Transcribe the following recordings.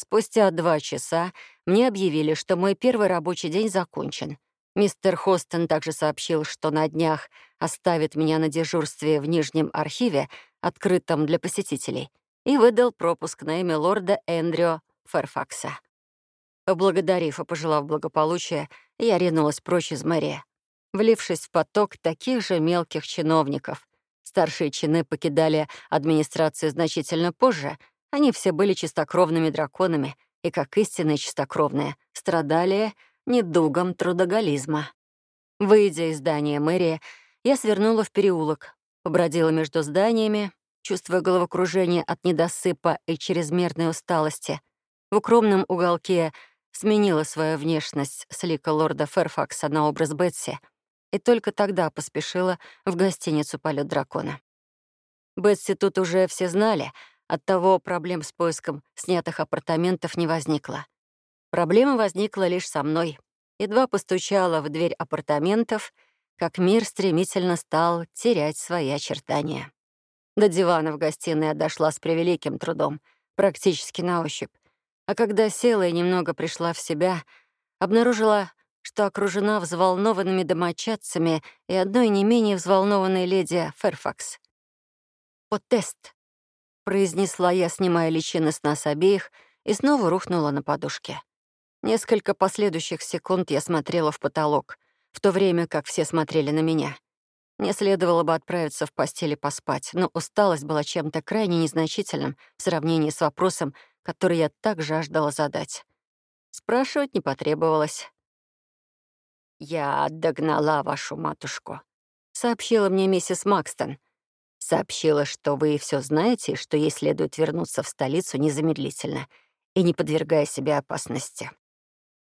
Спустя два часа мне объявили, что мой первый рабочий день закончен. Мистер Хостон также сообщил, что на днях оставит меня на дежурстве в Нижнем архиве, открытом для посетителей, и выдал пропуск на имя лорда Эндрю Ферфакса. Поблагодарив и пожелав благополучия, я ринулась прочь из мэрии. Влившись в поток таких же мелких чиновников, старшие чины покидали администрацию значительно позже — они все были чистокровными драконами и, как истинные чистокровные, страдали недугом трудоголизма. Выйдя из здания мэрии, я свернула в переулок, побродила между зданиями, чувствуя головокружение от недосыпа и чрезмерной усталости. В укромном уголке сменила свою внешность с лика лорда Ферфакса на образ Бетси и только тогда поспешила в гостиницу «Полет дракона». Бетси тут уже все знали — Оттого проблем с поиском снятых апартаментов не возникло. Проблема возникла лишь со мной. Едва постучала в дверь апартаментов, как мир стремительно стал терять свои очертания. До дивана в гостиной я дошла с превеликим трудом, практически на ощупь. А когда села и немного пришла в себя, обнаружила, что окружена взволнованными домочадцами и одной не менее взволнованной леди Ферфакс. «Потест», произнесла я, снимая личины с нас обеих, и снова рухнула на подушке. Несколько последующих секунд я смотрела в потолок, в то время как все смотрели на меня. Мне следовало бы отправиться в постели поспать, но усталость была чем-то крайне незначительным в сравнении с вопросом, который я так жаждала задать. Спрашивать не потребовалось. «Я догнала вашу матушку», — сообщила мне миссис Макстон — Сообщила, что вы все знаете, что ей следует вернуться в столицу незамедлительно и не подвергая себя опасности.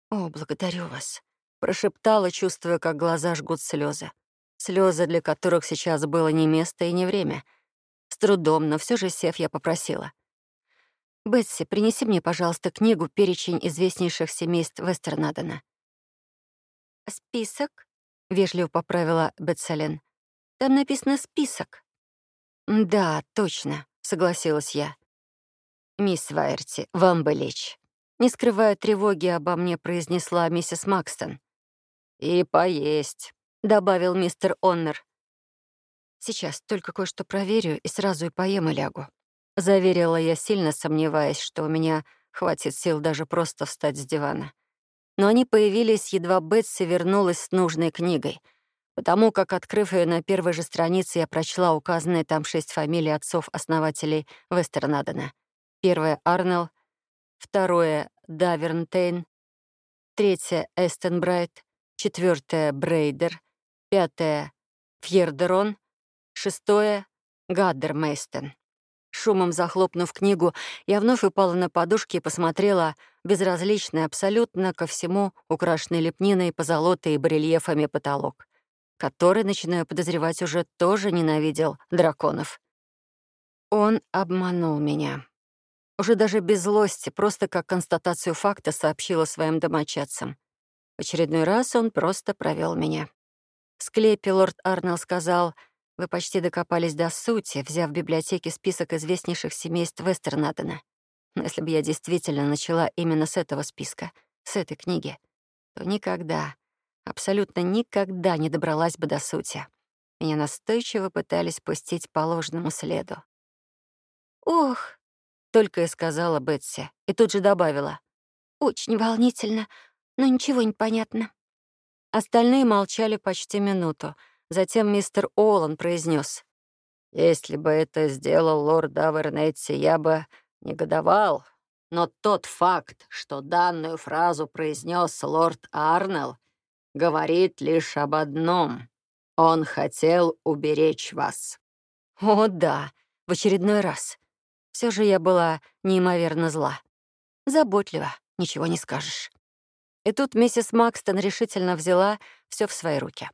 «О, благодарю вас», — прошептала, чувствуя, как глаза жгут слезы. Слезы, для которых сейчас было не место и не время. С трудом, но все же сев, я попросила. «Бетси, принеси мне, пожалуйста, книгу «Перечень известнейших семейств Вестернадена». «Список?» — вежливо поправила Бетсален. «Там написано «список». «Да, точно», — согласилась я. «Мисс Вайерти, вам бы лечь», — не скрывая тревоги обо мне, произнесла миссис Макстон. «И поесть», — добавил мистер Оннер. «Сейчас только кое-что проверю и сразу и поем и лягу», — заверила я, сильно сомневаясь, что у меня хватит сил даже просто встать с дивана. Но они появились, едва Бетси вернулась с нужной книгой — потому как, открыв ее на первой же странице, я прочла указанные там шесть фамилий отцов-основателей Вестернадена. Первое — Арнелл, второе — Давернтейн, третье — Эстенбрайт, четвертое — Брейдер, пятое — Фьердерон, шестое — Гаддермейстен. Шумом захлопнув книгу, я вновь упала на подушки и посмотрела безразличный абсолютно ко всему украшенный лепниной, позолотой и барельефами потолок который, начинаю подозревать, уже тоже ненавидел драконов. Он обманул меня. Уже даже без злости, просто как констатацию факта сообщила своим домочадцам. В очередной раз он просто провел меня. В склепе лорд Арнелл сказал, «Вы почти докопались до сути, взяв в библиотеке список известнейших семейств Вестернадена. Но если бы я действительно начала именно с этого списка, с этой книги, то никогда, абсолютно никогда не добралась бы до сути. Меня настойчиво пытались пустить по ложному следу. «Ох!» — только и сказала Бетси, и тут же добавила. «Очень волнительно, но ничего не понятно». Остальные молчали почти минуту. Затем мистер Олан произнес: «Если бы это сделал лорд Авернетти, я бы негодовал. Но тот факт, что данную фразу произнес лорд Арнелл, говорит лишь об одном. Он хотел уберечь вас». «О, да, в очередной раз. Все же я была неимоверно зла. Заботлива, ничего не скажешь». И тут миссис Макстон решительно взяла все в свои руки.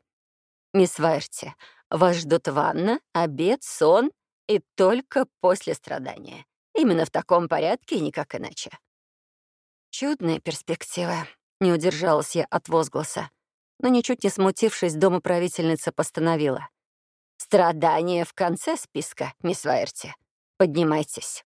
«Мисс Вайерти, вас ждут ванна, обед, сон и только после страдания. Именно в таком порядке и никак иначе». Чудная перспектива. Не удержалась я от возгласа но, ничуть не смутившись, домоправительница постановила. «Страдания в конце списка, мисс Вайерти. Поднимайтесь».